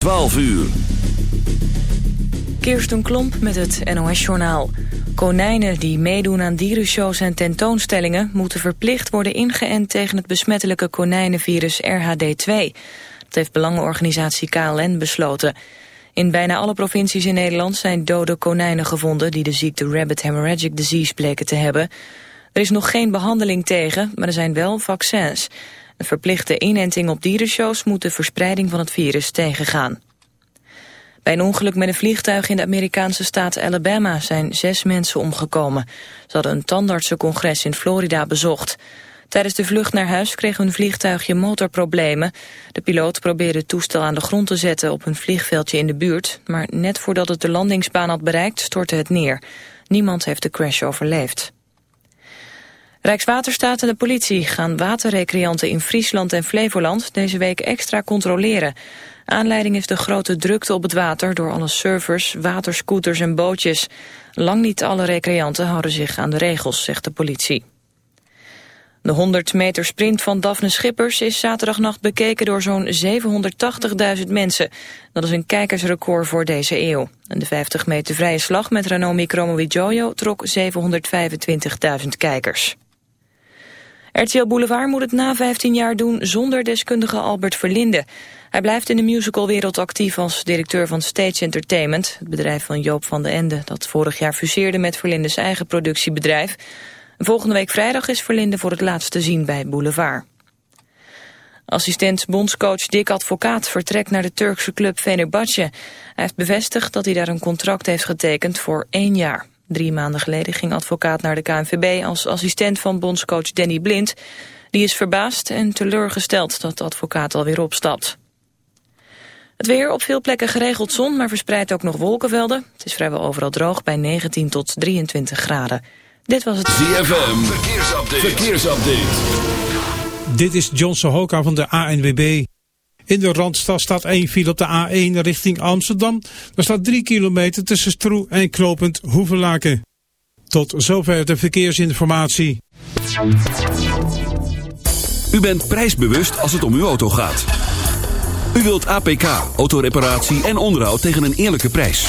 12 uur. Kirsten Klomp met het NOS-journaal. Konijnen die meedoen aan dierenshows en tentoonstellingen... moeten verplicht worden ingeënt tegen het besmettelijke konijnenvirus RHD2. Dat heeft belangenorganisatie KLN besloten. In bijna alle provincies in Nederland zijn dode konijnen gevonden... die de ziekte Rabbit Hemorrhagic Disease bleken te hebben. Er is nog geen behandeling tegen, maar er zijn wel vaccins... Een verplichte inenting op dierenshows moet de verspreiding van het virus tegengaan. Bij een ongeluk met een vliegtuig in de Amerikaanse staat Alabama zijn zes mensen omgekomen. Ze hadden een tandartsencongres in Florida bezocht. Tijdens de vlucht naar huis kreeg hun vliegtuigje motorproblemen. De piloot probeerde het toestel aan de grond te zetten op een vliegveldje in de buurt. Maar net voordat het de landingsbaan had bereikt stortte het neer. Niemand heeft de crash overleefd. Rijkswaterstaat en de politie gaan waterrecreanten in Friesland en Flevoland deze week extra controleren. Aanleiding is de grote drukte op het water door alle surfers, waterscooters en bootjes. Lang niet alle recreanten houden zich aan de regels, zegt de politie. De 100 meter sprint van Daphne Schippers is zaterdagnacht bekeken door zo'n 780.000 mensen. Dat is een kijkersrecord voor deze eeuw. En de 50 meter vrije slag met Ranomi Kromowidjojo trok 725.000 kijkers. RTL Boulevard moet het na 15 jaar doen zonder deskundige Albert Verlinde. Hij blijft in de musicalwereld actief als directeur van Stage Entertainment... het bedrijf van Joop van den Ende dat vorig jaar fuseerde met Verlindes eigen productiebedrijf. Volgende week vrijdag is Verlinde voor het laatst te zien bij Boulevard. Assistent bondscoach Dick Advocaat vertrekt naar de Turkse club Fenerbahce. Hij heeft bevestigd dat hij daar een contract heeft getekend voor één jaar. Drie maanden geleden ging advocaat naar de KNVB als assistent van bondscoach Danny Blind. Die is verbaasd en teleurgesteld dat de advocaat alweer opstapt. Het weer op veel plekken geregeld zon, maar verspreid ook nog wolkenvelden. Het is vrijwel overal droog bij 19 tot 23 graden. Dit was het... ZFM, verkeersupdate. verkeersupdate. Dit is John Sohoka van de ANWB. In de Randstad staat één file op de A1 richting Amsterdam. Er staat 3 kilometer tussen Stroe en Knopend Hoevelaken. Tot zover de verkeersinformatie. U bent prijsbewust als het om uw auto gaat. U wilt APK, autoreparatie en onderhoud tegen een eerlijke prijs.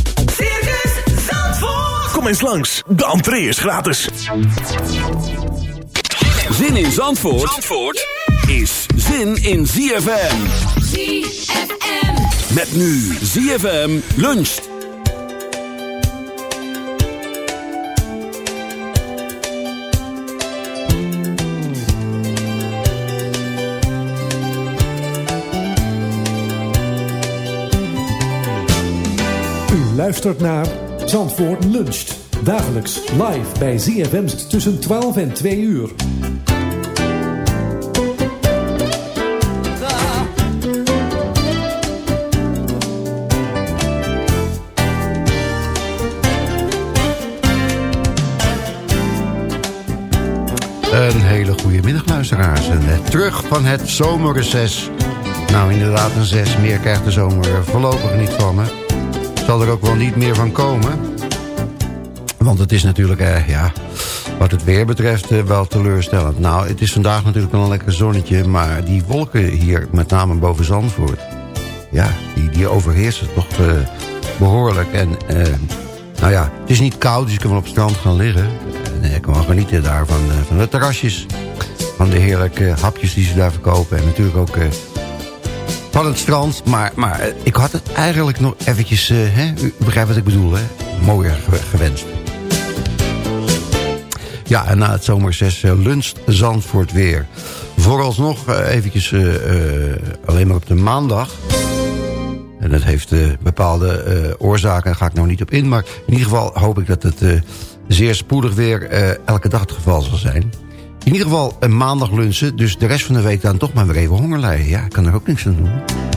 Kom eens langs, de entree is gratis. Zin in Zandvoort, Zandvoort is zin in ZFM. ZFM. Met nu ZFM luncht. U luistert naar Zandvoort Luncht. Dagelijks live bij ZFM tussen 12 en 2 uur. Een hele goede middag luisteraars. En eh, terug van het zomerreces. Nou inderdaad een zes. Meer krijgt de zomer voorlopig niet van me. Zal er ook wel niet meer van komen. Want het is natuurlijk, eh, ja... Wat het weer betreft eh, wel teleurstellend. Nou, het is vandaag natuurlijk wel een lekker zonnetje... maar die wolken hier, met name boven Zandvoort... ja, die, die overheersen toch eh, behoorlijk. En eh, nou ja, het is niet koud, dus je kan wel op het strand gaan liggen. En je kan wel genieten daar van, eh, van de terrasjes... van de heerlijke hapjes die ze daar verkopen... en natuurlijk ook van het strand. Maar, maar eh, ik had het eigenlijk nog eventjes... eh, hè, u begrijpt wat ik bedoel, hè? Mooier ge- gewenst. Ja, en na het zomersess uh, luncht Zandvoort weer. Vooralsnog uh, eventjes alleen maar op de maandag. En dat heeft bepaalde oorzaken, daar ga ik nou niet op in. Maar in ieder geval hoop ik dat het zeer spoedig weer elke dag het geval zal zijn. In ieder geval een maandag lunchen, dus de rest van de week dan toch maar weer even honger lijden. Ja, ik kan er ook niks aan doen.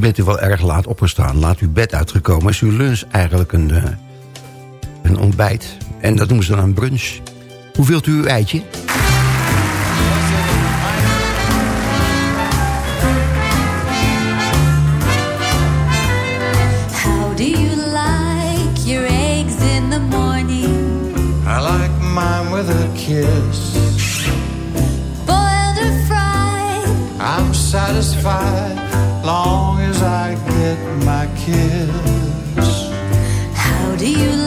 Misschien bent u wel erg laat opgestaan. Laat uw bed uitgekomen. Is uw lunch eigenlijk een, uh, een ontbijt? En dat noemen ze dan een brunch. Hoe wilt u uw eitje? How do you like your eggs in the morning? I like mine with a kiss. Boiled or fried? I'm satisfied long as I get my kiss. How do you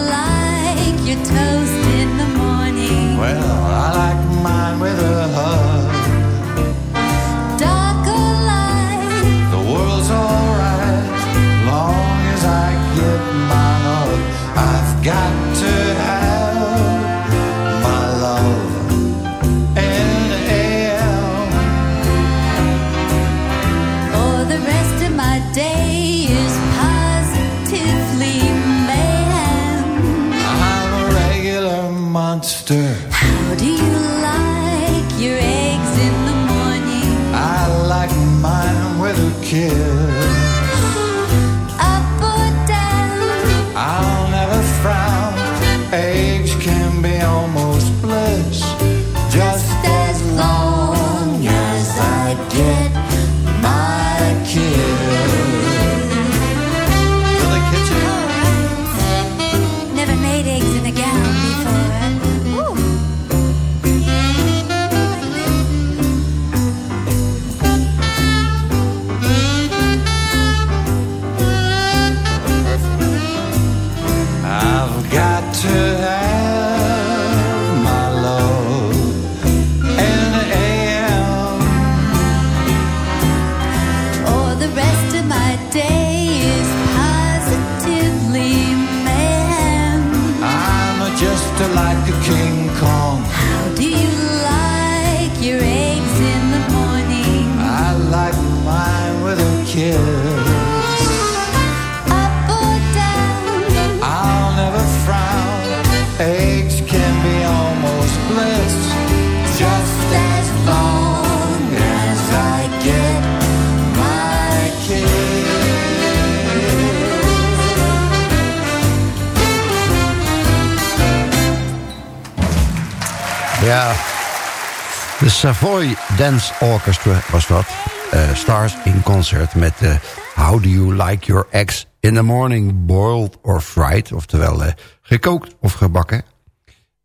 Dance Orchestra was dat. Eh, Stars in concert met eh, How Do You Like Your Eggs in the Morning Boiled or Fried. Oftewel eh, gekookt of gebakken.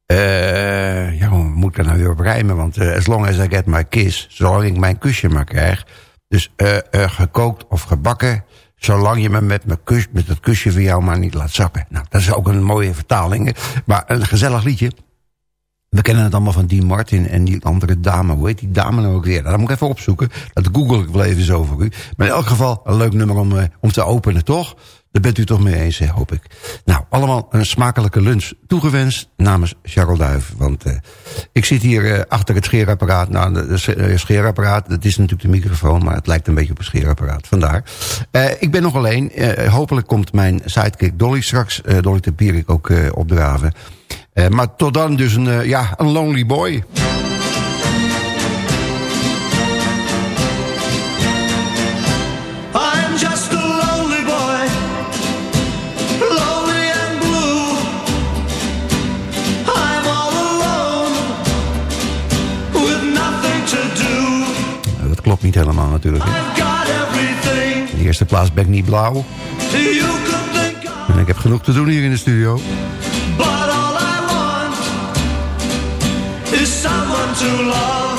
Ja, hoe moet ik nou weer op rijmen? Want as long as I get my kiss, zolang ik mijn kusje maar krijg. Dus gekookt of gebakken, zolang je me met, mijn kus, met het kusje van jou maar niet laat zakken. Nou, dat is ook een mooie vertaling. Maar een gezellig liedje. We kennen het allemaal van Dean Martin en die andere dame. Hoe heet die dame nou ook weer? Dat moet ik even opzoeken. Dat google ik wel even zo voor u. Maar in elk geval een leuk nummer om, eh, om te openen, toch? Daar bent u toch mee eens, hoop ik. Nou, allemaal een smakelijke lunch toegewenst namens Charles Duif. Want uh, ik zit hier uh, achter het scheerapparaat. Nou, de scheerapparaat, dat is natuurlijk de microfoon... maar het lijkt een beetje op een scheerapparaat, vandaar. Uh, ik ben nog alleen. hopelijk komt mijn sidekick Dolly straks. Dolly de Pierik ook opdraven. Eh, maar tot dan dus een, eh, ja, een lonely boy. Dat klopt niet helemaal natuurlijk. In de eerste plaats ben ik niet blauw. En ik heb genoeg te doen hier in de studio. To love.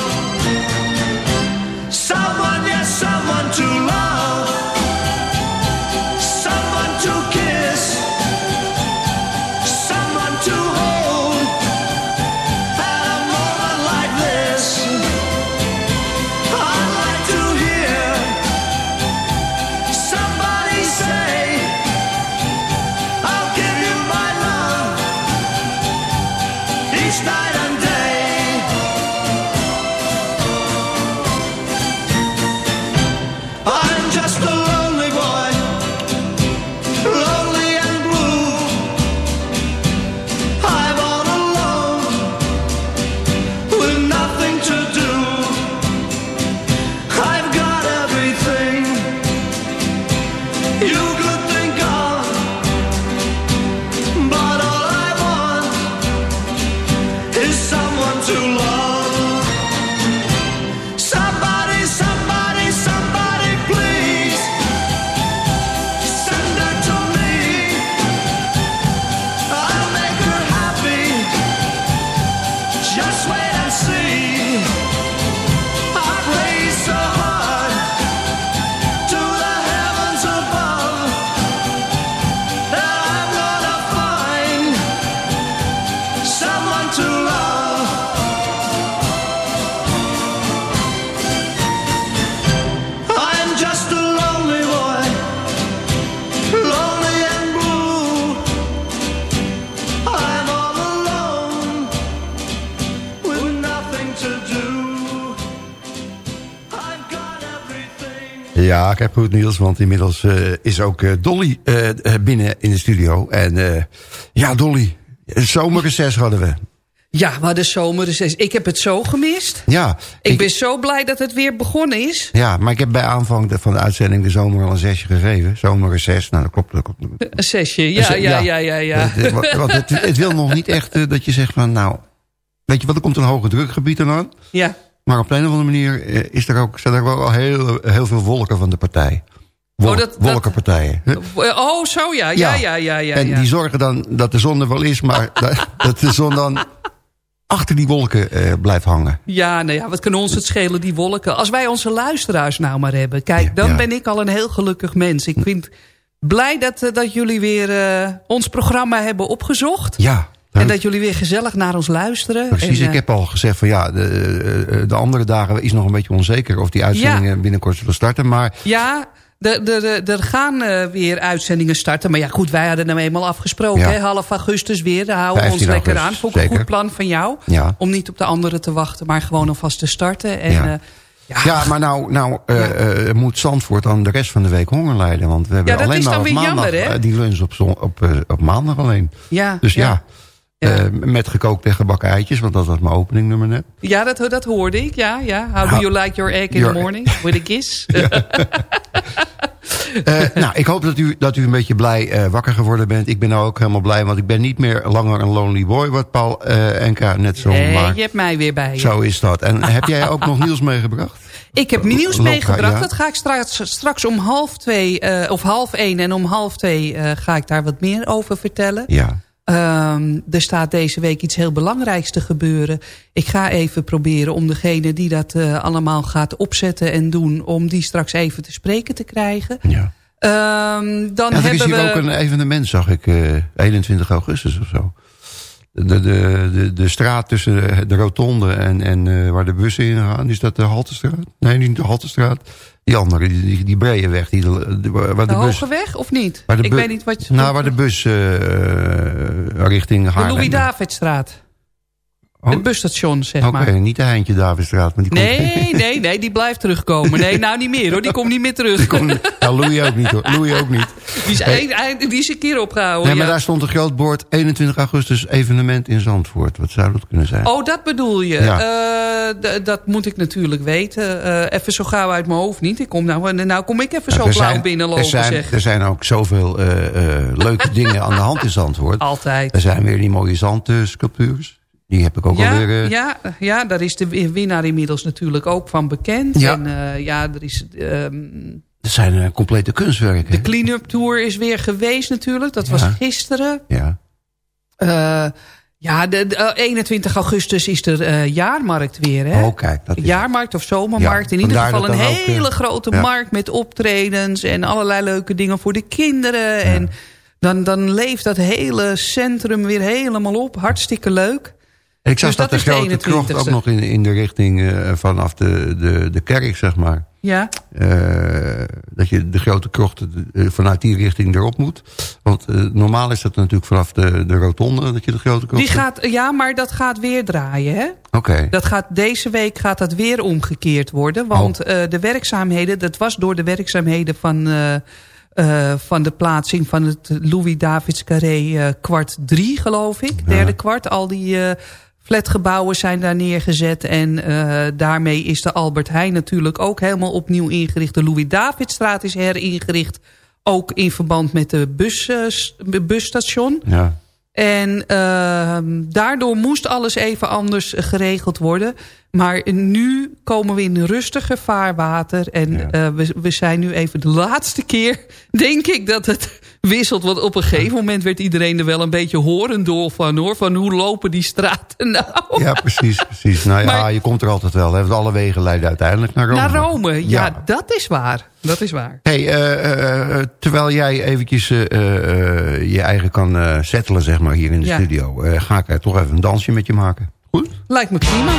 Heb goed Niels, want inmiddels eh, is ook eh, Dolly eh, binnen in de studio. En ja, Dolly, zomerreces hadden we. Ja, maar de zomerreces. Ik heb het zo gemist. Ja, Ik, ben zo blij dat het weer begonnen is. Ja, maar ik heb bij aanvang van de uitzending de zomer al een zesje gegeven. Zomerreces, nou dat klopt. Dat klopt. Een zesje. Ja, ja, ja, ja, ja. Want het, het wil nog niet echt dat je zegt van nou... Weet je wat, er komt een hoge drukgebied aan. Ja. Maar op een of andere manier eh, is er ook, zijn er wel al heel, heel veel wolken van de partij. Wolk, Oh, dat- wolkenpartijen. hè? Oh, zo ja. Ja, ja, ja, ja. en ja. die zorgen dan dat de zon er wel is, maar dat, de zon dan achter die wolken eh, blijft hangen. Ja, nou ja, wat kan ons het schelen, die wolken. Als wij onze luisteraars nou maar hebben. Kijk, dan ja. ben ik al een heel gelukkig mens. Ik vind blij dat, eh, dat jullie weer eh, ons programma hebben opgezocht. Ja, En dat jullie weer gezellig naar ons luisteren. precies. En, eh, ik heb al gezegd van ja, de, eh, de andere dagen is nog een beetje onzeker of die uitzendingen binnenkort zullen starten. Maar Ja, er- gaan eh, weer uitzendingen starten. Maar ja, goed, wij hadden hem eenmaal afgesproken. Ja. Hè? Half augustus weer. Daar houden we ons 15 lekker aan. Vond ik een goed plan van jou. Ja. Om niet op de anderen te wachten, maar gewoon alvast te starten. En, Ja. ja, maar nou, nou moet Zandvoort dan de rest van de week honger lijden. Want we hebben Ja, dat alleen is maar op weer maandag jammer, hè? die lunch op, zon, op, op maandag alleen. ja, Dus ja, ja. Eh, met gekookt en gebakken eitjes. Want dat was mijn openingnummer net. Ja, dat, dat hoorde ik. Ja, ja. How do you like your egg in Your- the morning? With a kiss? Eh, nou, ik hoop dat u, dat u een beetje blij eh, wakker geworden bent. Ik ben nou ook helemaal blij, want ik ben niet meer langer een lonely boy... wat Paul Enka net zo Nee, je hebt mij weer bij je. Zo is dat. En heb jij ook nog nieuws meegebracht? Ik heb nieuws Loka, meegebracht. ja. Dat ga ik straks, straks om half twee, of half één en om half twee ga ik daar wat meer over vertellen. Ja. Ehm, er staat deze week iets heel belangrijks te gebeuren. Ik ga even proberen om degene die dat eh, allemaal gaat opzetten en doen... om die straks even te spreken te krijgen. ja. Ehm, dan Ja, er is hebben hier we... ook een evenement, zag ik, eh 21 augustus of zo. De, de, de, de straat tussen de, de rotonde en, en eh, waar de bussen in gaan, is dat de Haltestraat? Nee, niet de Haltestraat. Die andere, die, die, brede weg. Die, de, de- waar de de bus, Hoge Weg of niet? de Ik weet niet wat je... Nou, waar de bus eh, richting de Haarlem... Louis-Davidstraat. Oh, Het busstation, zeg Oké, maar. niet de Heintje Davidstraat. Maar die komt- Nee, nee, nee, die blijft terugkomen. Nee, nou niet meer hoor, die komt niet meer terug. komt- nou, Louis ook niet hoor. Louis ook niet. Die is, Hey. een- die is een keer opgehouden. Nee, maar ja. daar stond een groot bord 21 augustus evenement in Zandvoort. Wat zou dat kunnen zijn? Oh, dat bedoel je. Ja. Eh, dat moet ik natuurlijk weten. Eh, even zo gauw uit mijn hoofd niet. Ik kom nou, nou kom ik even Nou, zo blauw zijn- binnenlopen, er zijn, zeg. Er zijn ook zoveel eh, eh, leuke dingen aan de hand in Zandvoort. Altijd. Er zijn weer die mooie zandsculptuurs. Die heb ik ook ja, alweer... eh, ja, ja, daar is de winnaar inmiddels natuurlijk ook van bekend. Ja. En eh, ja, er is... Dat zijn eh, complete kunstwerken. de clean-up tour is weer geweest natuurlijk. Dat was gisteren. Ja. Ja, de, de, eh, 21 augustus is er jaarmarkt weer. Hè? Oh, kijk. Dat is jaarmarkt of zomermarkt. Ja, In ieder geval een ook, hele grote markt met optredens en allerlei leuke dingen voor de kinderen. En dan, dan leeft dat hele centrum weer helemaal op. Hartstikke leuk. Ik zag Dus dat, dat de grote krocht 21ste. ook nog in, in de richting eh, vanaf de, de, de kerk, zeg maar. Ja, Eh, dat je de grote krocht eh, vanuit die richting erop moet. Want normaal is dat natuurlijk vanaf de, de rotonde dat je de grote krocht... die gaat, ja, maar dat gaat weer draaien. Hè? Oké. Dat gaat, deze week gaat dat weer omgekeerd worden. Want Oh. de werkzaamheden, dat was door de werkzaamheden van, van de plaatsing van het Louis Davids Carré kwart drie, geloof ik. Derde kwart. Al die flatgebouwen zijn daar neergezet. En eh, daarmee is de Albert Heijn natuurlijk ook helemaal opnieuw ingericht. De Louis Davidstraat is heringericht. Ook in verband met de bus, eh, busstation. Ja. En ehm, daardoor moest alles even anders geregeld worden. Maar nu komen we in rustiger vaarwater. En Ja. eh, we, we zijn nu even de laatste keer, denk ik, dat het wisselt. Want op een gegeven moment werd iedereen er wel een beetje horendol van, hoor. Van hoe lopen die straten nou? ja, precies, precies. Nou ja, Maar- je komt er altijd wel. Hè, want alle wegen leiden uiteindelijk naar Rome. Naar Rome, ja, Ja. dat is waar. Dat is waar. Hey, eh, eh, terwijl jij eventjes eh, eh, je eigen kan eh settelen, zeg maar, hier in de Ja. studio... eh, ga ik er toch even een dansje met je maken. Goed? Lijkt me prima.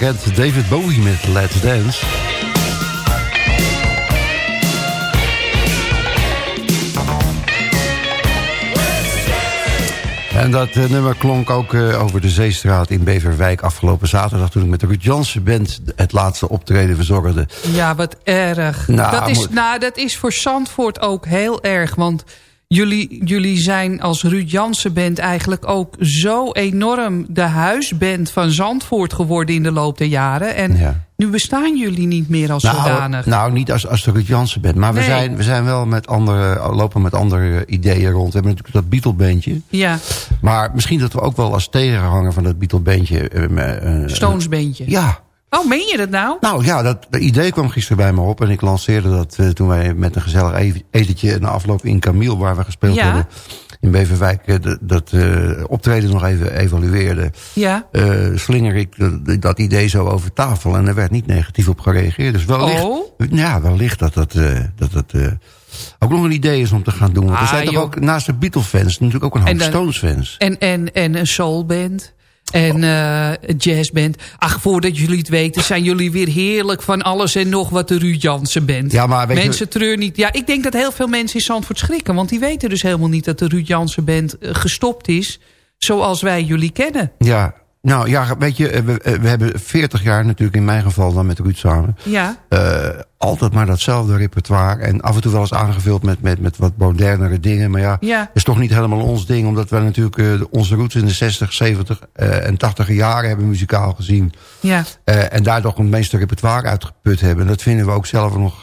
Herkend. David Bowie met Let's Dance. En dat eh, nummer klonk ook eh, over de Zeestraat in Beverwijk afgelopen zaterdag... toen ik met de Ruud Jansen Band het laatste optreden verzorgde. Ja, wat erg. Nou, dat, is, nou, dat is voor Zandvoort ook heel erg. Want jullie, jullie zijn als Ruud Jansen band eigenlijk ook zo enorm de huisband van Zandvoort geworden in de loop der jaren. En Ja. nu bestaan jullie niet meer als zodanig. nou, niet als, als de Ruud Jansen Band. Maar we, zijn, we zijn wel met andere, lopen met andere ideeën rond. We hebben natuurlijk dat Beatle-bandje. Ja, Maar misschien dat we ook wel als tegenhanger van dat Beatle-bandje... eh, eh, Stones bandje. Ja, Oh, meen je dat nou? Nou ja, dat, dat idee kwam gisteren bij me op. En ik lanceerde dat eh, toen wij met een gezellig e- etentje... na afloop in Camille, waar we gespeeld Ja. hebben... in Beverwijk, eh, dat, eh, optreden nog even evalueerden... Ja. slinger ik dat, idee zo over tafel. En er werd niet negatief op gereageerd. Dus wellicht, Oh. ja, wellicht dat dat, dat, dat ook nog een idee is om te gaan doen. Want er Ah, zijn toch ook naast de Beatle-fans... natuurlijk ook een hoop Stones-fans. En, en, en een soulband. En een jazzband. Ach, voordat jullie het weten, zijn jullie weer heerlijk van alles en nog wat de Ruud Jansen band. Ja, maar weet je- mensen treur niet. Ja, ik denk dat heel veel mensen in Zandvoort schrikken. Want die weten dus helemaal niet dat de Ruud Jansen band eh, gestopt is. Zoals wij jullie kennen. Ja, nou ja, weet je, eh, we, we hebben 40 jaar natuurlijk in mijn geval dan met Ruud samen... Ja, eh, altijd maar datzelfde repertoire. En af en toe wel eens aangevuld met, met, met wat modernere dingen. Maar ja, Ja. dat is toch niet helemaal ons ding. Omdat wij natuurlijk eh, onze roots in de 60, 70 eh, en 80 jaren hebben muzikaal gezien. ja. Eh, en daar toch het meeste repertoire uitgeput hebben. En dat vinden we ook zelf nog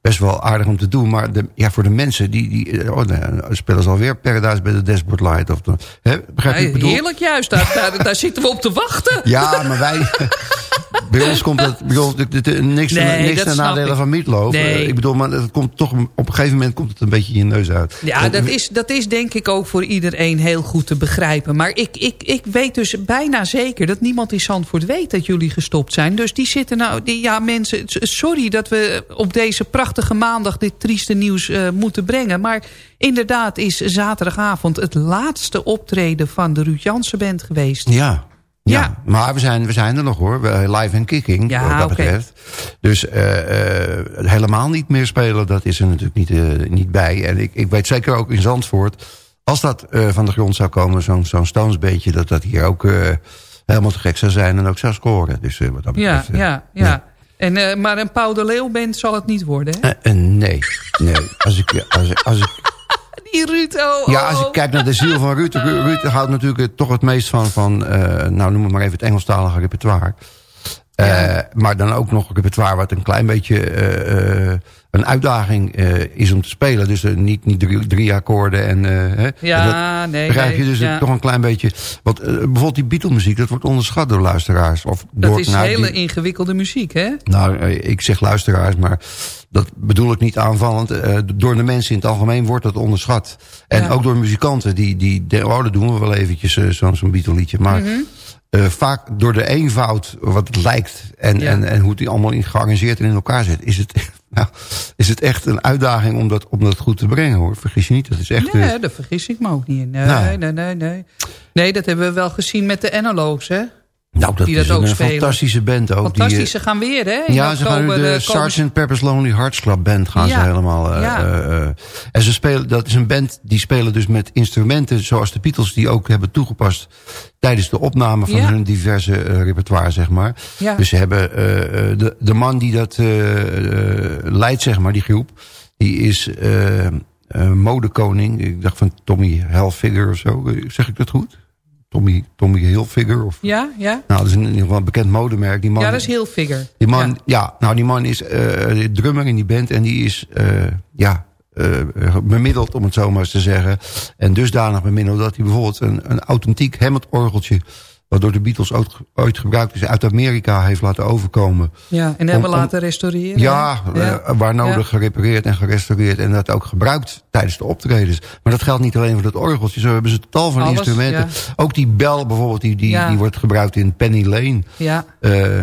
best wel aardig om te doen. Maar de, ja, voor de mensen, die, die oh, nee, spelen ze alweer Paradise bij de Dashboard Light. Of, hè, begrijp je ik bedoel? Heerlijk juist, daar, daar, daar zitten we op te wachten. Ja, maar wij... bij ons komt het... Bij ons, de- de- de- niks Nee, niks dat ten snap nadele van Meatloaf. Nee. Ik bedoel, maar het komt toch, op een gegeven moment komt het een beetje in je neus uit. Ja, En- dat is, dat is denk ik ook voor iedereen heel goed te begrijpen. Maar ik, ik, ik weet dus bijna zeker dat niemand in Zandvoort weet dat jullie gestopt zijn. Dus die zitten nou... Die, ja, mensen, sorry dat we op deze prachtige maandag dit trieste nieuws eh, moeten brengen. Maar inderdaad is zaterdagavond het laatste optreden van de Ruud Jansen Band geweest. Ja. Ja, Ja. maar we zijn, we zijn er nog hoor. Live en kicking, Ja, wat dat betreft. Dus eh, eh, helemaal niet meer spelen, dat is er natuurlijk niet, eh, niet bij. En ik, ik weet zeker ook in Zandvoort... als dat van de grond zou komen, zo'n zo'n Stones beetje... dat dat hier ook helemaal te gek zou zijn en ook zou scoren. Dus wat dat Ja, betreft... eh, ja, ja. En, maar een Pauw de Leeuw Band zal het niet worden, hè? nee, nee. Als ik, als, ik- als ik, Ruud, oh, Ja, als oh. ik kijk naar de ziel van Ruud. Ru- Ruud houdt natuurlijk het- toch het meest van, van eh, nou noem het maar even het Engelstalige repertoire. Eh, maar dan ook nog een repertoire wat een klein beetje eh, een uitdaging eh, is om te spelen. Dus eh, niet, niet drie, drie akkoorden. En, hè. Ja, Dat nee, Begrijp je? nee, Dus ja. toch een klein beetje... Want bijvoorbeeld die Beatle-muziek, dat wordt onderschat door luisteraars. Of Dat door, is nou, hele die- ingewikkelde muziek, hè? nou, ik zeg luisteraars, maar dat bedoel ik niet aanvallend. Door de mensen in het algemeen wordt dat onderschat. En Ja. ook door muzikanten, die, die de- oh, dat doen we wel eventjes, zo'n zo'n Beatle liedje. Maar Mhm. vaak door de eenvoud, wat het lijkt... En, Ja. en, en hoe het die allemaal in gearrangeerd en in elkaar zit... is het, nou, is het echt een uitdaging om dat, om dat goed te brengen, hoor. Vergis je niet, dat is echt... eh, Nee, daar vergis ik me ook niet in. Nee, Nou. nee, nee, nee. Nee, dat hebben we wel gezien met de Analogues, hè? Nou, dat die is dat ook een spelen. fantastische band ook. Fantastisch, eh, ze gaan weer, hè? In Ja, ze gaan nu de eh, Sgt. Pepper's Lonely Hearts Club Band gaan ze helemaal. eh, ja. eh, eh. en ze spelen, dat is een band die spelen dus met instrumenten zoals de Beatles die ook hebben toegepast tijdens de opname van Ja. hun diverse eh, repertoire, zeg maar. Ja. Dus ze hebben eh, eh, de, de man die dat eh, eh, leidt, zeg maar, die groep, die is eh, eh, modekoning. Ik dacht van Tommy Hilfiger of zo. Eh, Zeg ik dat goed? Tommy, Tommy Hilfiger of Ja, ja. nou, dat is in ieder geval een bekend modemerk. Die man, Ja, dat is heel figure. die man, ja. Ja. nou die man is eh, drummer in die band en die is, eh, ja, eh, bemiddeld om het zo maar eens te zeggen. En dusdanig bemiddeld dat hij bijvoorbeeld een, een authentiek Hammond-orgeltje, wat door de Beatles ooit, gebruikt is, uit Amerika heeft laten overkomen. Ja, en hebben Om- laten restaureren. Ja, Ja. eh, waar nodig gerepareerd en gerestaureerd en dat ook gebruikt tijdens de optredens. Maar dat geldt niet alleen voor dat orgeltje, zo hebben ze tal van Alles, instrumenten. Ook die bel bijvoorbeeld, die, die, die wordt gebruikt in Penny Lane. Ja, Eh,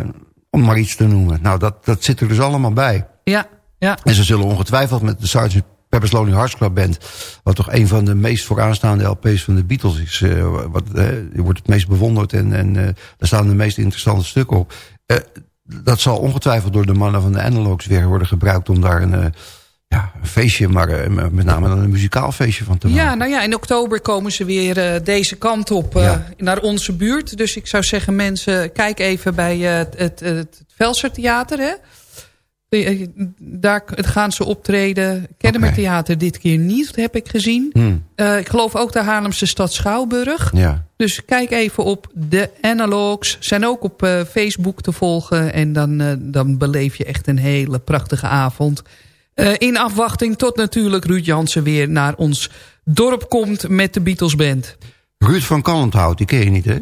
om maar iets te noemen. Nou, dat, dat zit er dus allemaal bij. ja, ja. En ze zullen ongetwijfeld met de Sgt. Pepper's Lonely Hearts Club Band... wat toch een van de meest vooraanstaande LP's van de Beatles is. Uh, wat, uh, wordt het meest bewonderd en, en uh, daar staan de meest interessante stukken op. dat zal ongetwijfeld door de mannen van de Analogs weer worden gebruikt... om daar een, ja, een feestje, maar met name dan een muzikaal feestje van te maken. Ja, nou ja, in oktober komen ze weer deze kant op ja. naar onze buurt. Dus ik zou zeggen mensen, kijk even bij het, het, het Velser Theater, hè? Daar gaan ze optreden. Kennemer okay. Theater dit keer niet, heb ik gezien. Hmm. Uh, ik geloof ook de Haarlemse stad Schouwburg. Ja. Dus kijk even op de Analogs. Zijn ook op uh, Facebook te volgen. En dan, uh, dan beleef je echt een hele prachtige avond. in afwachting tot natuurlijk Ruud Jansen weer naar ons dorp komt met de Beatles Band. Ruud van Kalmthout, die ken je niet hè?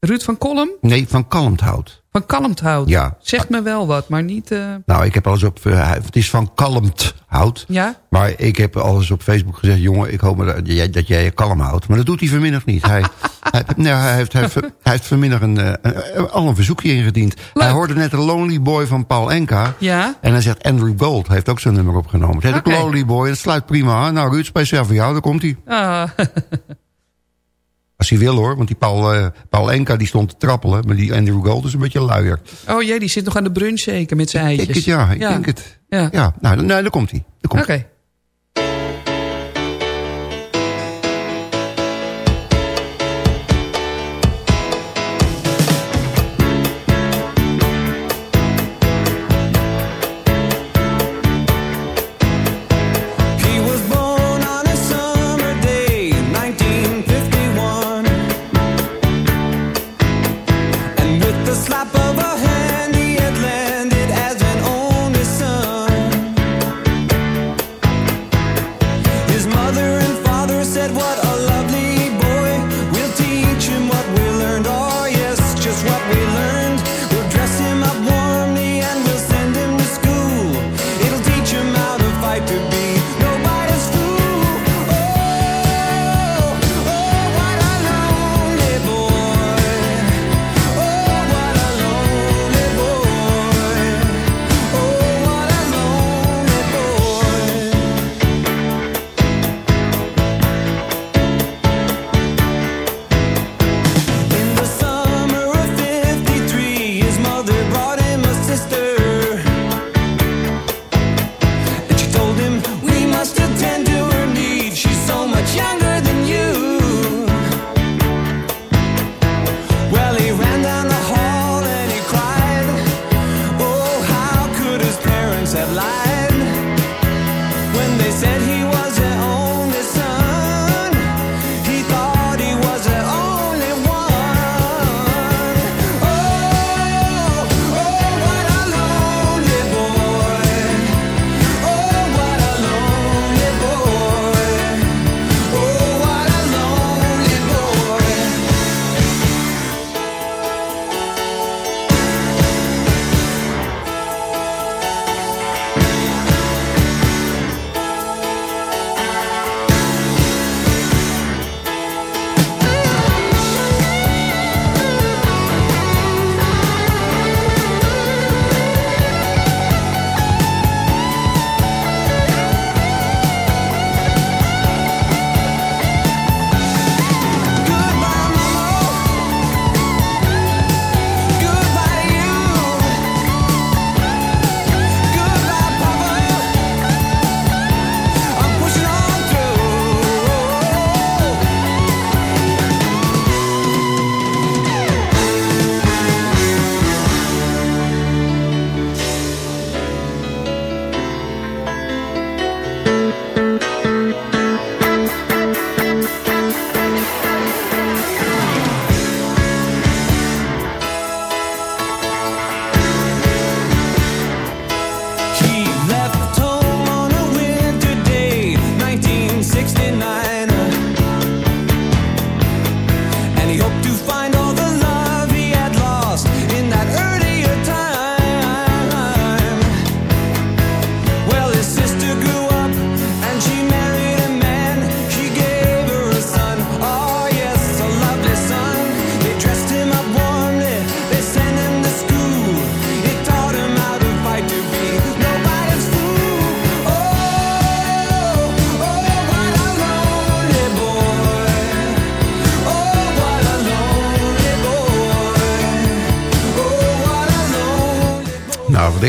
Ruud van Kolm? Nee, van Kalmthout. Van Kalmthout? Ja. Zegt me wel wat, maar niet... Uh... Nou, ik heb alles op... Uh, het is van Kalmthout. Ja? Maar ik heb alles op Facebook gezegd... jongen, ik hoop dat, jij, dat jij je kalm houdt. Maar dat doet hij vanmiddag niet. Hij, hij, nou, hij, heeft, hij, hij heeft vanmiddag een, uh, een, al een verzoekje ingediend. Leuk. Hij hoorde net de Lonely Boy van Paul Enka. Ja? En hij zegt Andrew Gold heeft ook zijn nummer opgenomen. Het heet okay. ook Lonely Boy. Dat sluit prima aan. Nou, Ruud, speciaal voor jou, daar komt hij. Ah. Als hij wil hoor, want die Paul, uh, Paul Enka die stond te trappelen. Maar die Andrew Gold is een beetje luier. Oh jee, die zit nog aan de brunch zeker met zijn eitjes. Ik het, ja, ik ja. denk het. Ja, ja nou, nee, daar komt hij. Oké. Okay.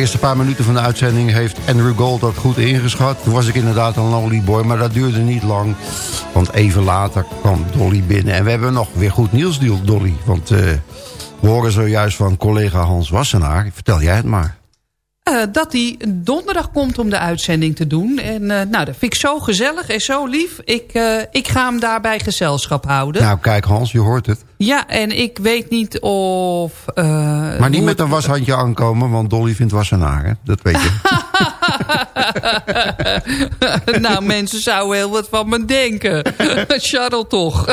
Eerste paar minuten van de uitzending heeft Andrew Gold dat goed ingeschat. Toen was ik inderdaad een lonely boy, maar dat duurde niet lang. Want even later kwam Dolly binnen. En we hebben nog weer goed nieuws, Dolly. Want uh, we horen zojuist van collega Hans Wassenaar. Vertel jij het maar. Uh, dat hij donderdag komt om de uitzending te doen. En uh, nou, dat vind ik zo gezellig en zo lief. Ik, ik ga hem daarbij gezelschap houden. Nou, kijk Hans, je hoort het. Ja, en ik weet niet of... maar niet met een washandje aankomen, want Dolly vindt wassenaar? Dat weet je. nou, mensen zouden heel wat van me denken. Charles toch.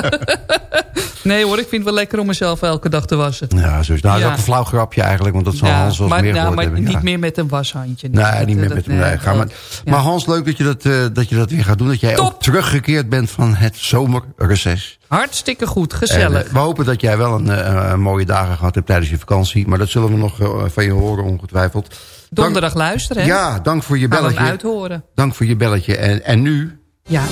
nee hoor, ik vind het wel lekker om mezelf elke dag te wassen. Ja, zo is, nou, ja. dat is ook een flauw grapje eigenlijk, want dat zal ja, Hans wel meer nou, maar hebben. niet ja. meer met een washandje. Nee, nee niet meer met een nee, ga maar, Hans, leuk dat je dat, uh, dat je dat weer gaat doen. Dat jij Top. ook teruggekeerd bent van het zomerreces. Hartstikke goed, gezellig. En, uh, we hopen dat jij wel een, uh, mooie dagen gehad hebt tijdens je vakantie. Maar dat zullen we nog uh, van je horen ongetwijfeld. Donderdag dank, luisteren, hè? Ja, dank voor je belletje. Gaan we uithoren. Dank voor je belletje. En, en nu... Ja.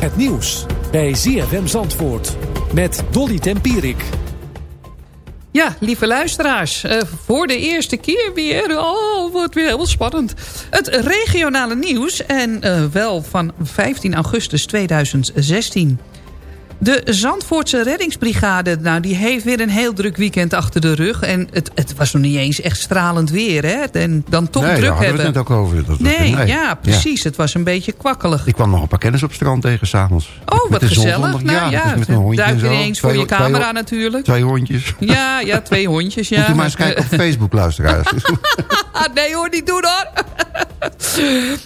Het nieuws bij ZFM Zandvoort met Dolly Tempierik. Ja, lieve luisteraars, uh, voor de eerste keer weer, oh, wordt weer heel spannend. Het regionale nieuws en uh, wel van 15 augustus 2016. De Zandvoortse reddingsbrigade, nou, die heeft weer een heel druk weekend achter de rug. En het, het was nog niet eens echt stralend weer, hè. En dan toch nee, druk daar hebben. we het net ook over. Dat nee, nee, ja, precies. Ja. Het was een beetje kwakkelig. Ik kwam nog een paar kennis op het strand tegen s'avonds. Oh, wat gezellig. Nou ja, ja met een hondje duik je zo. eens voor je camera twee, natuurlijk. Twee hondjes. Ja, ja, twee hondjes, ja. Moet u maar eens kijken op Facebook, luisteraars. nee hoor, niet doen hoor.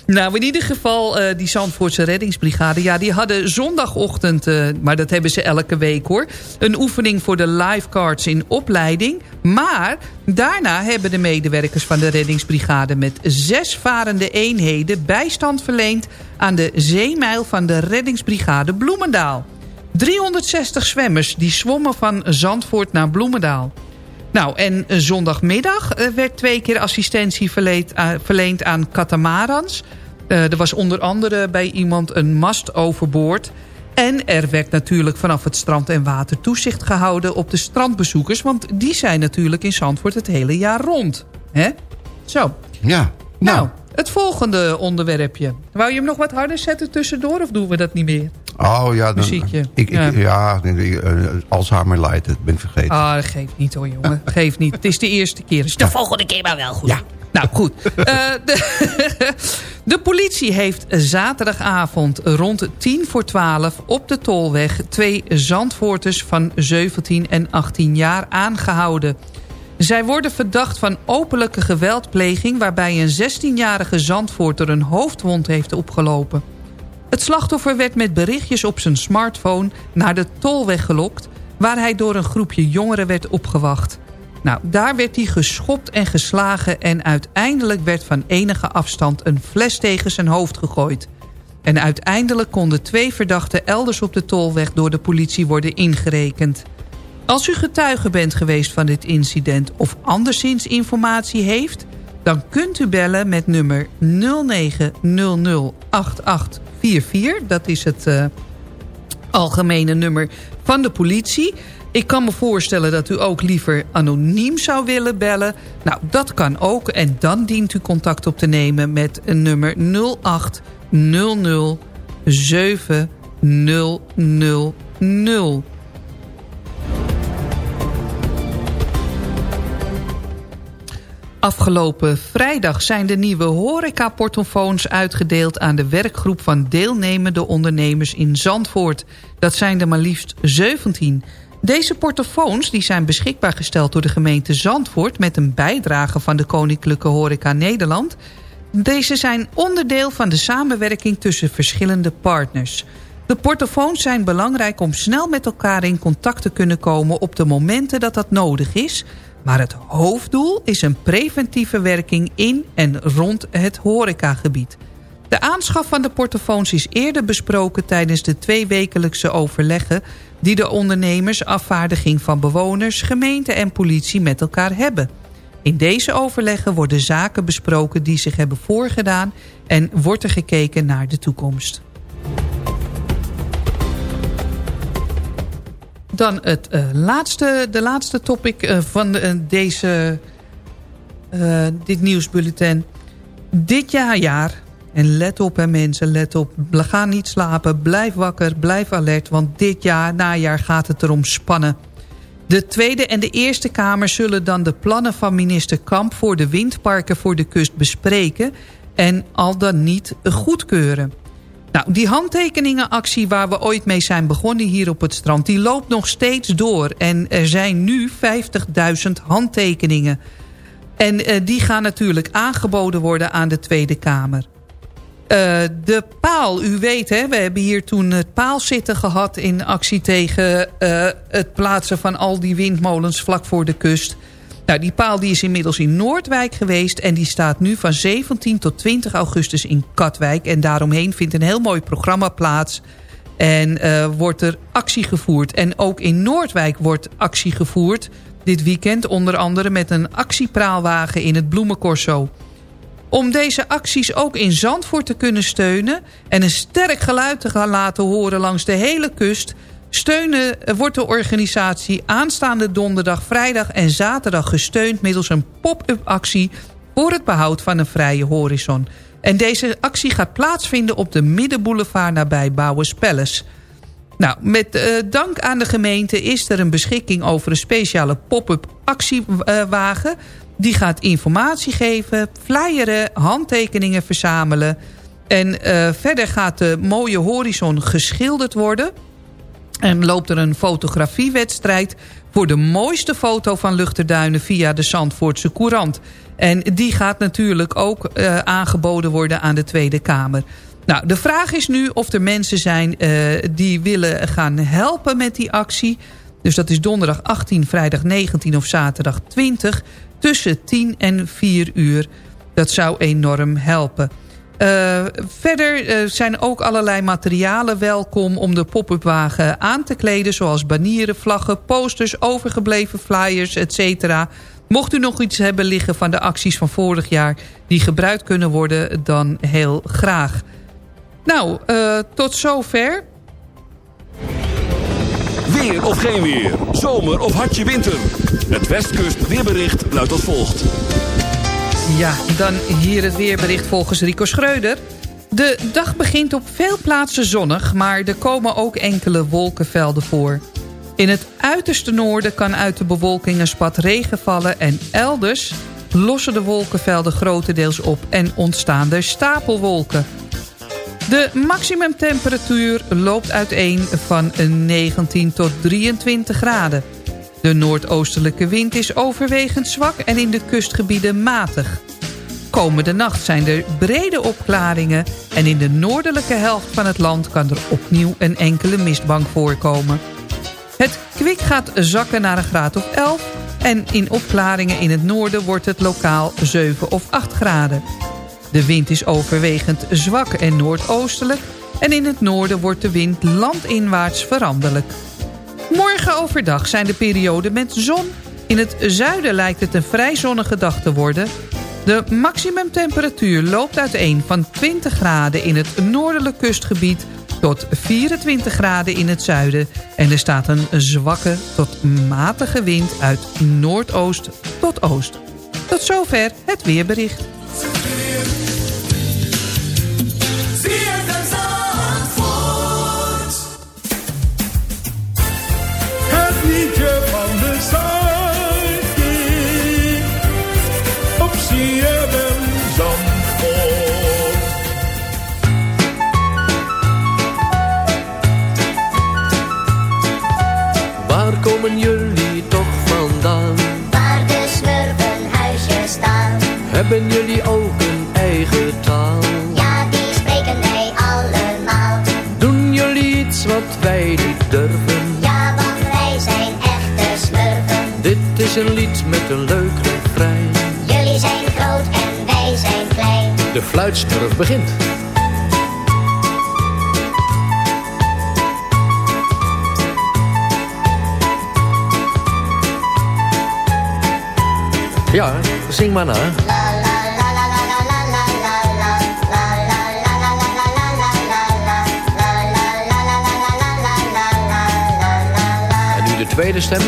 nou, in ieder geval, uh, die Zandvoortse reddingsbrigade... ja, die hadden zondagochtend, uh, maar dat hebben ze elke week hoor... een oefening voor de lifeguards in opleiding. Maar daarna hebben de medewerkers van de reddingsbrigade... met zes varende eenheden bijstand verleend... aan de zeemijl van de reddingsbrigade Bloemendaal. 360 zwemmers die zwommen van Zandvoort naar Bloemendaal. Nou, en zondagmiddag werd twee keer assistentie verleend, uh, verleend aan katamarans. Er was onder andere bij iemand een mast overboord. En er werd natuurlijk vanaf het strand en water toezicht gehouden op de strandbezoekers. Want die zijn natuurlijk in Zandvoort het hele jaar rond. Hè? Zo. Ja. Nou, nou het volgende onderwerpje. Wou je hem nog wat harder zetten tussendoor of doen we dat niet meer? Oh ja, dan, Muziekje. Ik, ik, ja, ja uh, Alzheimer dat ben ik vergeten. Ah, dat geeft niet hoor jongen. geeft niet. Het is de eerste keer. Dus de ja. volgende keer maar wel goed. Ja. Nou goed. uh, de, de politie heeft zaterdagavond rond 10 voor 12 op de Tolweg... twee Zandvoorters van 17 en 18 jaar aangehouden. Zij worden verdacht van openlijke geweldpleging... waarbij een 16-jarige Zandvoorter een hoofdwond heeft opgelopen. Het slachtoffer werd met berichtjes op zijn smartphone naar de Tolweg gelokt... waar hij door een groepje jongeren werd opgewacht. Nou, daar werd hij geschopt en geslagen... en uiteindelijk werd van enige afstand een fles tegen zijn hoofd gegooid. En uiteindelijk konden twee verdachten elders op de Tolweg... door de politie worden ingerekend. Als u getuige bent geweest van dit incident... of anderszins informatie heeft... dan kunt u bellen met nummer 09008844. Dat is het uh, algemene nummer van de politie... Ik kan me voorstellen dat u ook liever anoniem zou willen bellen. Nou, dat kan ook. En dan dient u contact op te nemen met nummer 0800 7000. Afgelopen vrijdag zijn de nieuwe horecaportofoons uitgedeeld... aan de werkgroep van deelnemende ondernemers in Zandvoort. Dat zijn er maar liefst 17. Deze portofoons die zijn beschikbaar gesteld door de gemeente Zandvoort... met een bijdrage van de Koninklijke Horeca Nederland. Deze zijn onderdeel van de samenwerking tussen verschillende partners. De portofoons zijn belangrijk om snel met elkaar in contact te kunnen komen... op de momenten dat dat nodig is... Maar het hoofddoel is een preventieve werking in en rond het horecagebied. De aanschaf van de portofoons is eerder besproken tijdens de tweewekelijkse overleggen die de ondernemers, afvaardiging van bewoners, gemeente en politie met elkaar hebben. In deze overleggen worden zaken besproken die zich hebben voorgedaan en wordt er gekeken naar de toekomst. Dan het, eh, laatste, de laatste topic eh, van eh, deze, dit nieuwsbulletin. Dit jaar en let op hè mensen, let op. Ga niet slapen, blijf wakker, blijf alert. Want dit jaar, najaar gaat het erom spannen. De Tweede en de Eerste Kamer zullen dan de plannen van minister Kamp... voor de windparken voor de kust bespreken... en al dan niet goedkeuren. Nou, die handtekeningenactie waar we ooit mee zijn begonnen hier op het strand... die loopt nog steeds door. En er zijn nu 50.000 handtekeningen. En uh, die gaan natuurlijk aangeboden worden aan de Tweede Kamer. Uh, de paal, u weet, hè, we hebben hier toen het paalzitten gehad... in actie tegen uh, het plaatsen van al die windmolens vlak voor de kust... Nou, die paal die is inmiddels in Noordwijk geweest... en die staat nu van 17 tot 20 augustus in Katwijk. En daaromheen vindt een heel mooi programma plaats... En uh, wordt er actie gevoerd. En ook in Noordwijk wordt actie gevoerd dit weekend. Onder andere met een actiepraalwagen in het Bloemencorso. Om deze acties ook in Zandvoort te kunnen steunen... en een sterk geluid te gaan laten horen langs de hele kust... Steunen wordt de organisatie aanstaande donderdag, vrijdag en zaterdag gesteund... middels een pop-up actie voor het behoud van een vrije horizon. En deze actie gaat plaatsvinden op de Middenboulevard nabij Bouwers Palace. Nou, met uh, dank aan de gemeente is er een beschikking over een speciale pop-up actiewagen... die gaat informatie geven, flyeren, handtekeningen verzamelen... En uh, verder gaat de mooie horizon geschilderd worden... En loopt er een fotografiewedstrijd voor de mooiste foto van Luchterduinen via de Zandvoortse Courant. En die gaat natuurlijk ook uh, aangeboden worden aan de Tweede Kamer. Nou, de vraag is nu of er mensen zijn uh, die willen gaan helpen met die actie. Dus dat is donderdag 18, vrijdag 19 of zaterdag 20 tussen 10 en 4 uur. Dat zou enorm helpen. Uh, verder uh, zijn ook allerlei materialen welkom om de pop-up wagen aan te kleden... zoals banieren, vlaggen, posters, overgebleven flyers, etc. Mocht u nog iets hebben liggen van de acties van vorig jaar... die gebruikt kunnen worden, dan heel graag. Nou, uh, tot zover. Weer of geen weer, zomer of hartje winter. Het Westkust weerbericht luidt als volgt. Ja, dan hier het weerbericht volgens Rico Schreuder. De dag begint op veel plaatsen zonnig, maar er komen ook enkele wolkenvelden voor. In het uiterste noorden kan uit de bewolking een spat regen vallen... en elders lossen de wolkenvelden grotendeels op en ontstaan er stapelwolken. De maximumtemperatuur loopt uiteen van 19 tot 23 graden. De noordoostelijke wind is overwegend zwak en in de kustgebieden matig. Komende nacht zijn er brede opklaringen... en in de noordelijke helft van het land kan er opnieuw een enkele mistbank voorkomen. Het kwik gaat zakken naar een graad of 11... en in opklaringen in het noorden wordt het lokaal 7 of 8 graden. De wind is overwegend zwak en noordoostelijk... en in het noorden wordt de wind landinwaarts veranderlijk. Morgen overdag zijn de perioden met zon. In het zuiden lijkt het een vrij zonnige dag te worden. De maximumtemperatuur loopt uiteen van 20 graden in het noordelijk kustgebied... tot 24 graden in het zuiden. En er staat een zwakke tot matige wind uit noordoost tot oost. Tot zover het weerbericht. Hebben jullie ook een eigen taal? Ja, die spreken wij allemaal. Doen jullie iets wat wij niet durven? Ja, want wij zijn echte smurfen. Dit is een lied met een leuk refrein. Jullie zijn groot en wij zijn klein. De fluitsmurf begint. Ja, zing maar na. Tweede stem.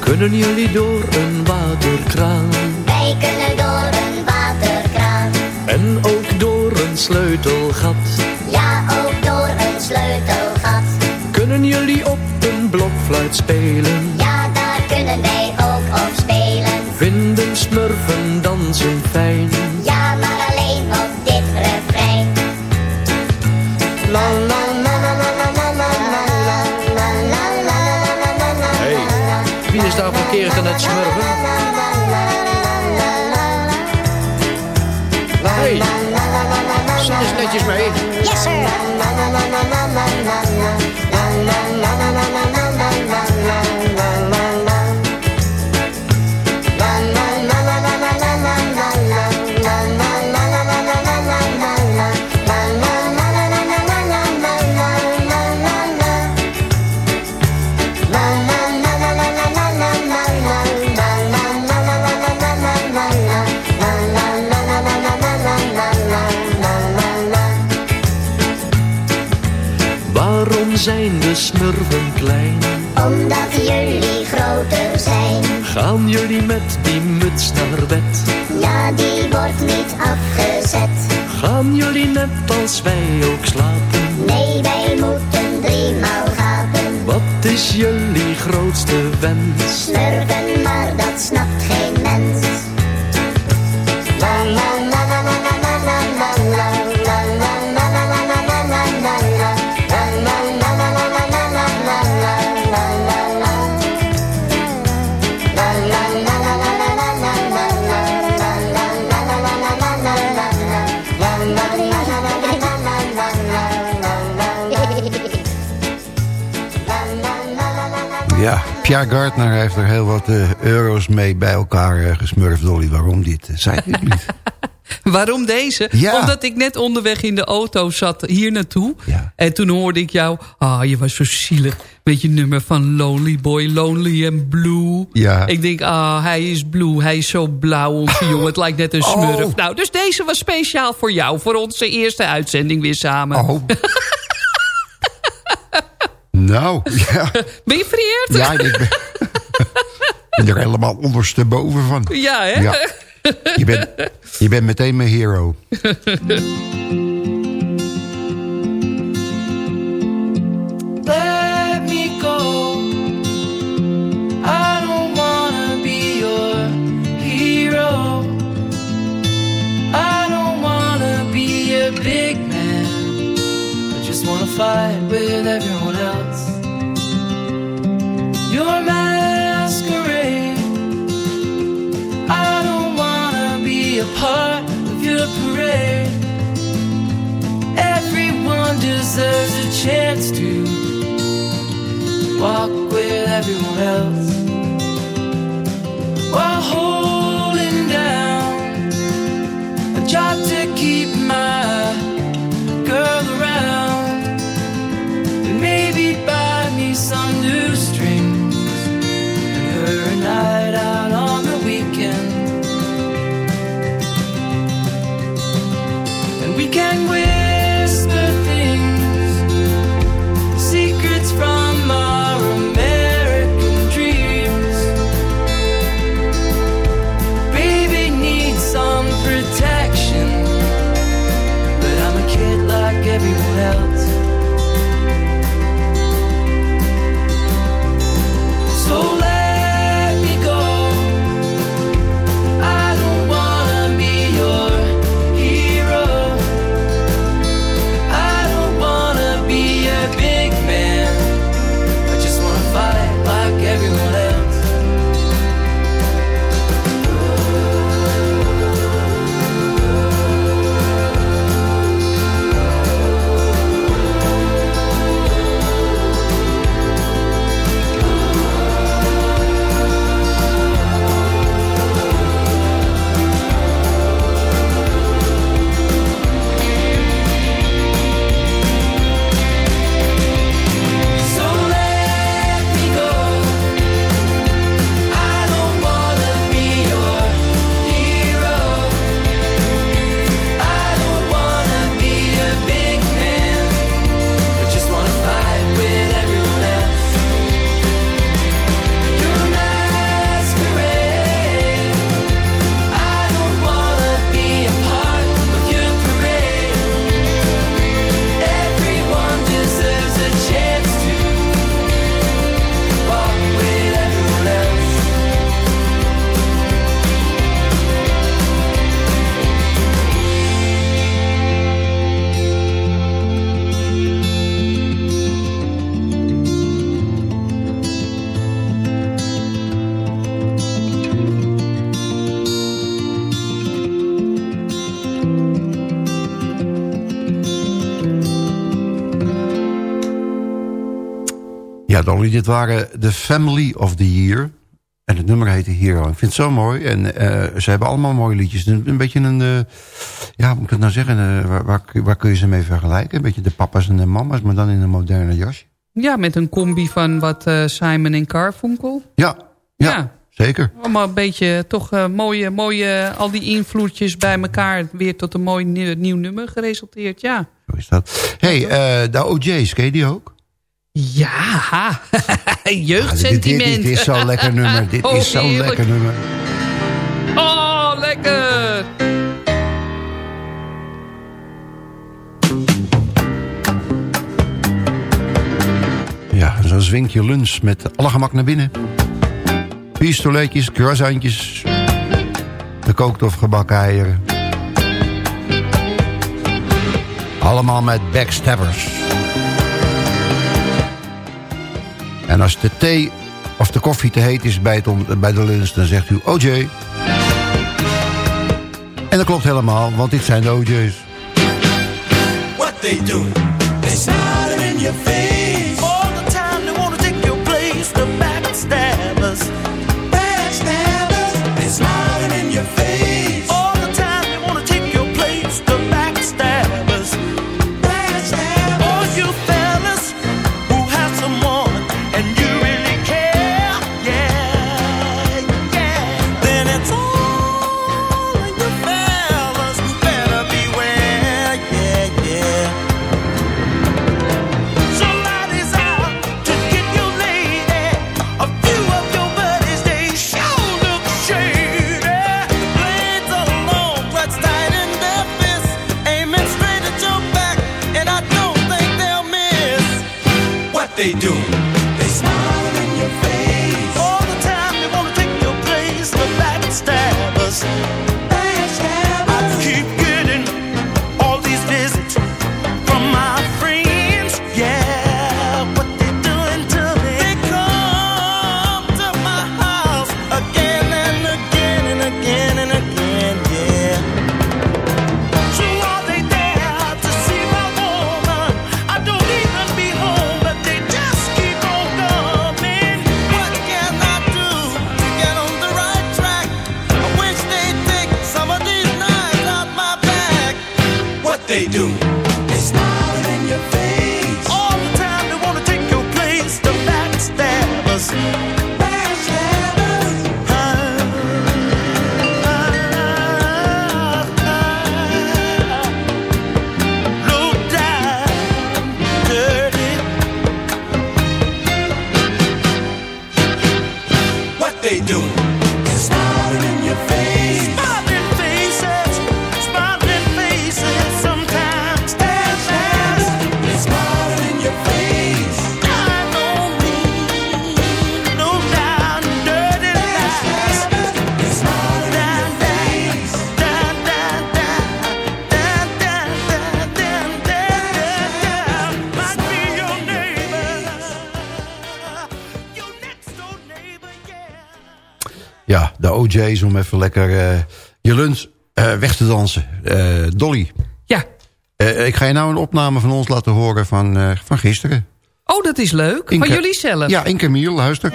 Kunnen jullie door een waterkraan? En ook door een sleutelgat. Ja, ook door een sleutelgat. Kunnen jullie op een blokfluit spelen? fail Gardner heeft er heel wat eh, euro's mee bij elkaar eh, gesmurfd, Dolly. Waarom dit? Uh, zei ik niet. Waarom deze? Ja. Omdat ik net onderweg in de auto zat hier naartoe. Ja. En toen hoorde ik jou. Ah, je was zo zielig. Met je nummer van Lonely Boy, Lonely and Blue. Ja. Ik denk, ah, hij is blue. Hij is zo blauw, onze jongen. Het lijkt net een Oh. smurf. Nou, dus deze was speciaal voor jou. Voor onze eerste uitzending weer samen. Oh. nou, ja. Ben je vereerd? Ja, ik ben, ben er helemaal ondersteboven van. Ja, hè? Ja. Je bent, je bent meteen mijn hero. Let me go. Part of your parade. Everyone deserves a chance to walk with everyone else while holding Dit waren The Family of the Year. En het nummer heette Hero. Ik vind het zo mooi. En eh, ze hebben allemaal mooie liedjes. Een, een beetje een... eh, ja, hoe moet ik het nou zeggen? Eh, waar, waar, waar kun je ze mee vergelijken? Een beetje de papa's en de mama's, maar dan in een moderne jasje. Ja, met een combi van wat Simon en Carfunkel. Ja, ja, Ja. zeker. Allemaal een beetje toch mooie, mooie, al die invloedjes bij elkaar weer tot een mooi nieuw, nieuw nummer geresulteerd. Ja. Zo is dat. hey, de OJ's, ken je die ook? Ja, jeugdsentiment. dit, dit is zo'n lekker nummer. Dit Oh, is zo'n lekker nummer. Oh, lekker. Ja, zo zwingt je lunch met alle gemak naar binnen. Pistoletjes, croissantjes, gekookt of gebakken eieren. Allemaal met backstabbers. En als de thee of de koffie te heet is bij, het bij de lunch, dan zegt u OJ. En dat klopt helemaal, want dit zijn de OJ's. What they they in your face. Om even lekker eh, je lunch eh, weg te dansen. Eh, Dolly. Ja. Eh, ik ga je nou een opname van ons laten horen van, eh, van gisteren. Oh, dat is leuk. Inke- Van jullie zelf. Ja, in Camille, luister.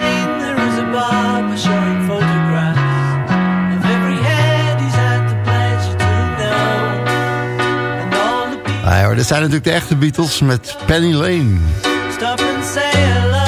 Ah, ja, dat zijn natuurlijk de echte Beatles met Penny Lane. stop and say hello.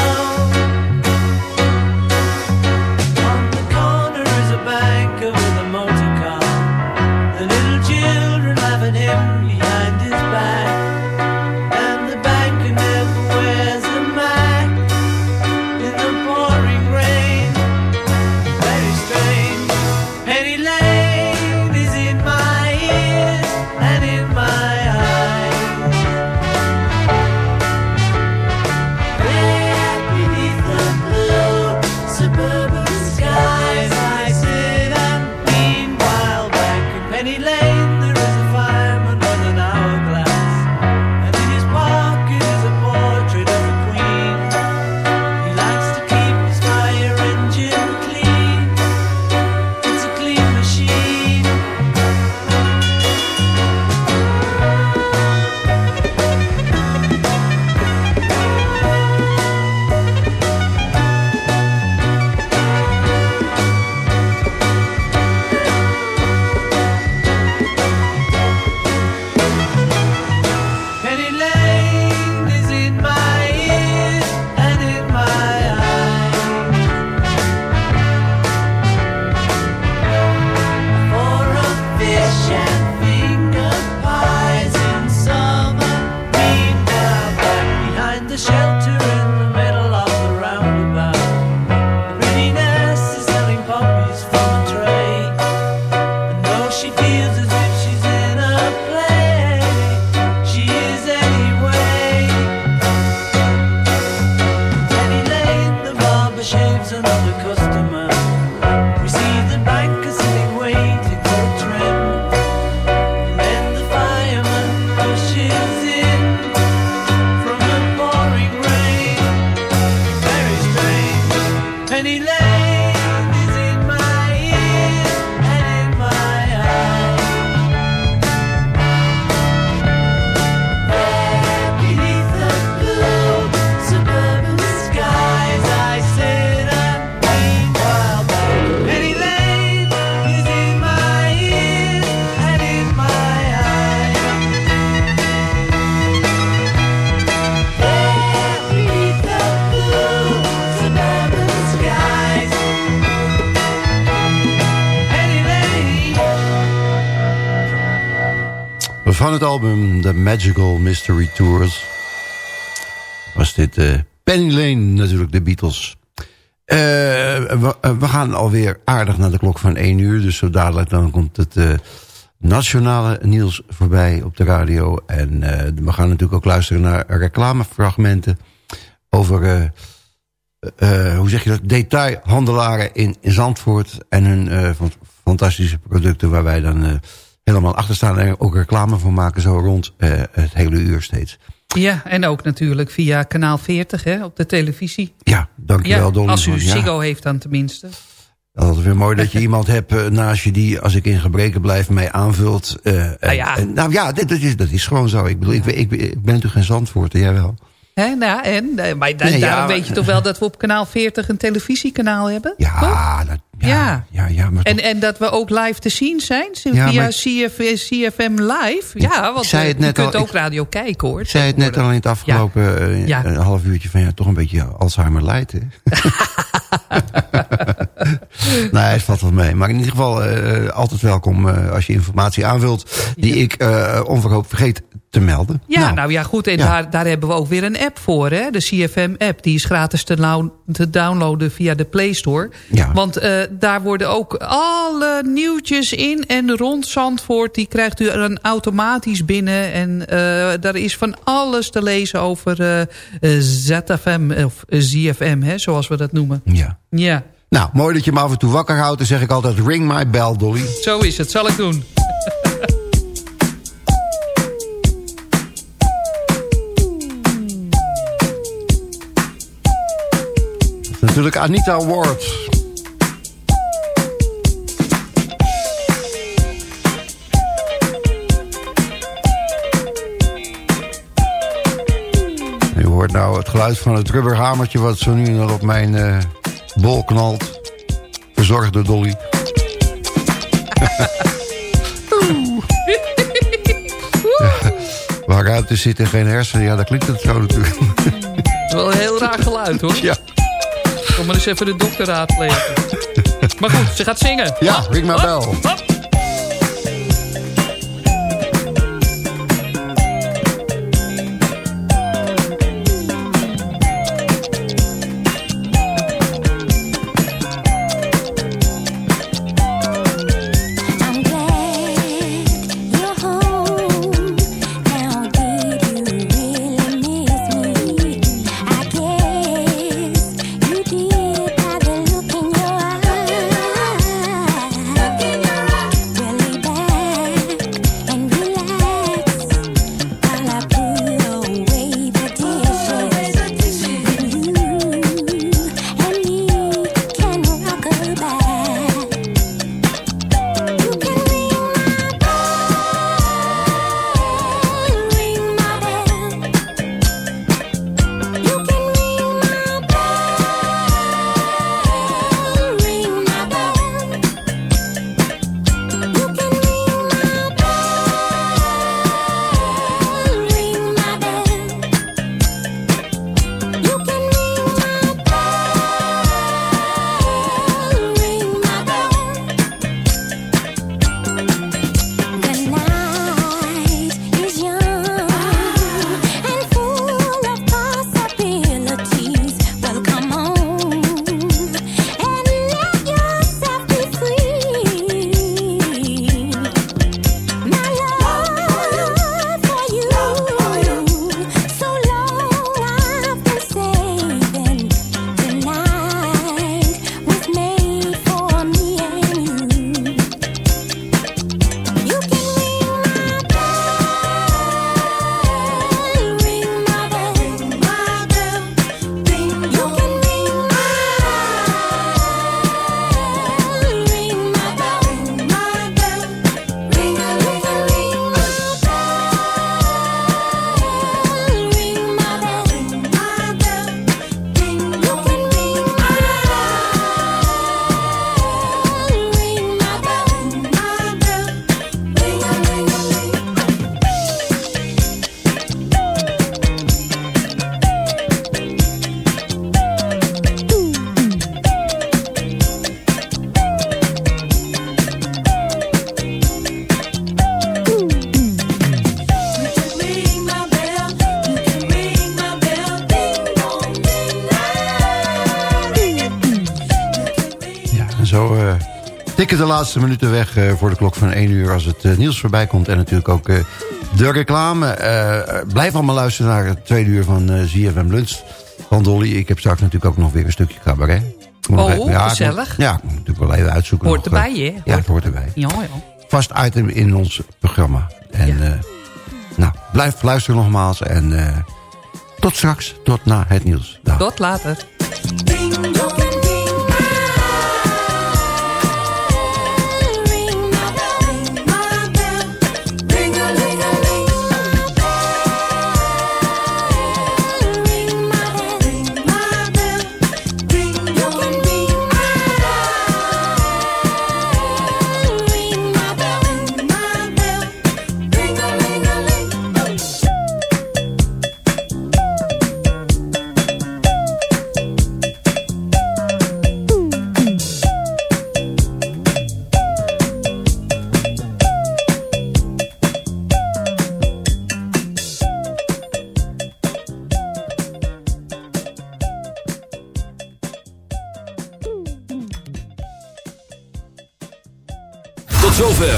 Het album The Magical Mystery Tours was dit uh, Penny Lane, natuurlijk de Beatles. We, uh, we, gaan alweer aardig naar de klok van 1 uur. Dus zo dadelijk dan komt het nationale nieuws voorbij op de radio. En we gaan natuurlijk ook luisteren naar reclamefragmenten over... hoe zeg je dat? Detailhandelaren in, in Zandvoort en hun fantastische producten waar wij dan helemaal achter staan en ook reclame voor maken zo rond het hele uur steeds. Ja, en ook natuurlijk via kanaal 40 hè, op de televisie. Ja, dankjewel ja, Dolly. Als u Ziggo heeft dan tenminste. Dat is weer mooi dat je iemand hebt uh, naast je die, als ik in gebreken blijf, mij aanvult. Uh, nou ja, en, nou ja dit, dat, is, dat is gewoon zo. Ik bedoel, ik, ik, ik ben natuurlijk geen Zandvoort, jij wel. Hè, nou, en, maar da Nee, ja, daarom maar- weet je toch wel dat we op kanaal 40 een televisiekanaal hebben? Ja, dat, Ja. ja, ja, maar En, en dat we ook live te zien zijn Ja, via maar- CF, CFM Live. Ja, want zei eh, het net je kunt al, ook ik- radio kijken hoor. ik zei het net al in het afgelopen eh, Ja. een half uurtje van ja, toch een beetje Alzheimer light. Hè? nee, het valt wel mee. Maar in ieder geval eh, altijd welkom eh, als je informatie aanvult die ik eh onverhoopt vergeet te melden. Ja, nou, ja, goed. En ja. Daar, daar hebben we ook weer een app voor, hè? De CFM-app. Die is gratis te, nou- te downloaden via de Play Store. Ja. Want eh, daar worden ook alle nieuwtjes in en rond Zandvoort... die krijgt u dan automatisch binnen. En eh, daar is van alles te lezen over eh, ZFM of ZFM, hè? Zoals we dat noemen. Ja. Ja, Nou, mooi dat je me af en toe wakker houdt. Dan zeg ik altijd ring my bell, Dolly. zo is het. Zal ik doen. Natuurlijk Anita Ward. Je hoort nou het geluid van het rubberhamertje... wat zo nu en dan op mijn eh, bol knalt. Verzorgd door Dolly. Ja, Waar ruimte zit en geen hersenen, ja, dat klinkt het zo natuurlijk. Wel een heel raar geluid, hoor. Ja. Kom maar eens even de dokter raadplegen. Maar goed, ze gaat zingen. Ja, ring my bell. De laatste minuten weg eh, voor de klok van 1 uur... als het eh, nieuws voorbij komt en natuurlijk ook eh, de reclame. Blijf allemaal luisteren naar het tweede uur van ZFM Lunch van Dolly. Ik heb straks natuurlijk ook nog weer een stukje cabaret. Oh, even- ja, ik moet- gezellig. ja, ik moet natuurlijk wel even uitzoeken. Hoort nog, erbij, hè? Ja, het hoort erbij. Ja, ja. Vast item in ons programma. En nou, blijf luisteren nogmaals en tot straks, tot na het nieuws. Dag. Tot later.